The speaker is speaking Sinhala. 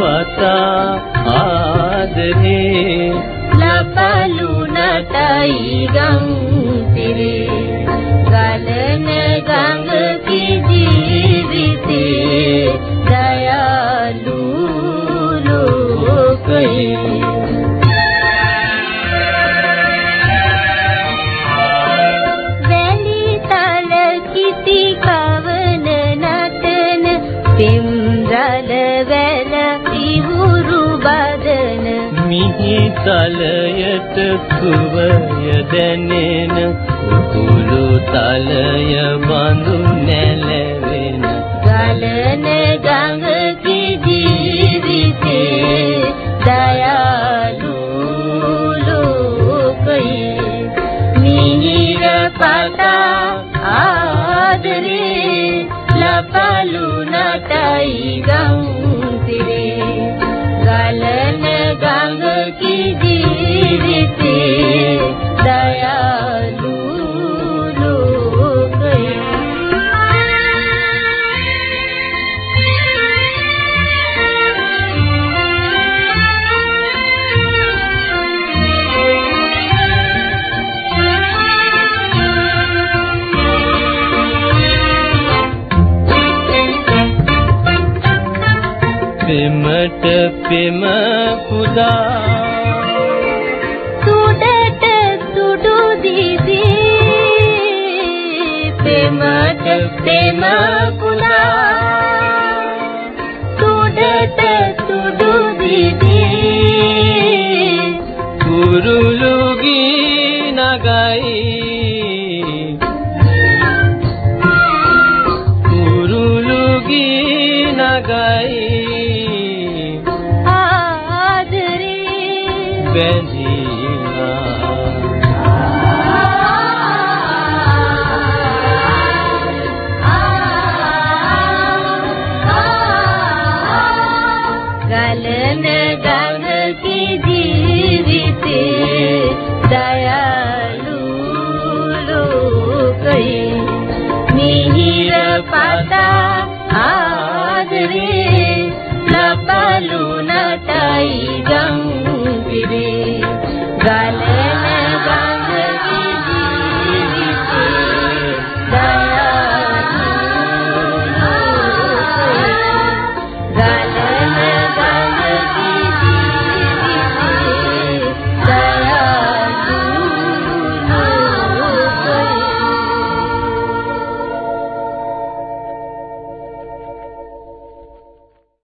පතා ආදරේ. ලපලු නටයි ගම් පිරේ. ගලන ගඟ ජීවිතේ දයාලු ලෝකයේ වැලි මිහි තලයට කුවය දැනෙන කුකුළු තලය බඳු නැලවෙන. ගලන ගඟකි ජීවිතේ දයාලු ලෝකයේ මිහිර පතා ආදරේ ලපලු නටයි පෙමට පෙම පුදා. සුඩට සුඩු දිදී පෙමට පෙම පුදා. සුඩට සුඩු දිදී කුරුළු ගී නගයි කුරුළු bending. ලපලු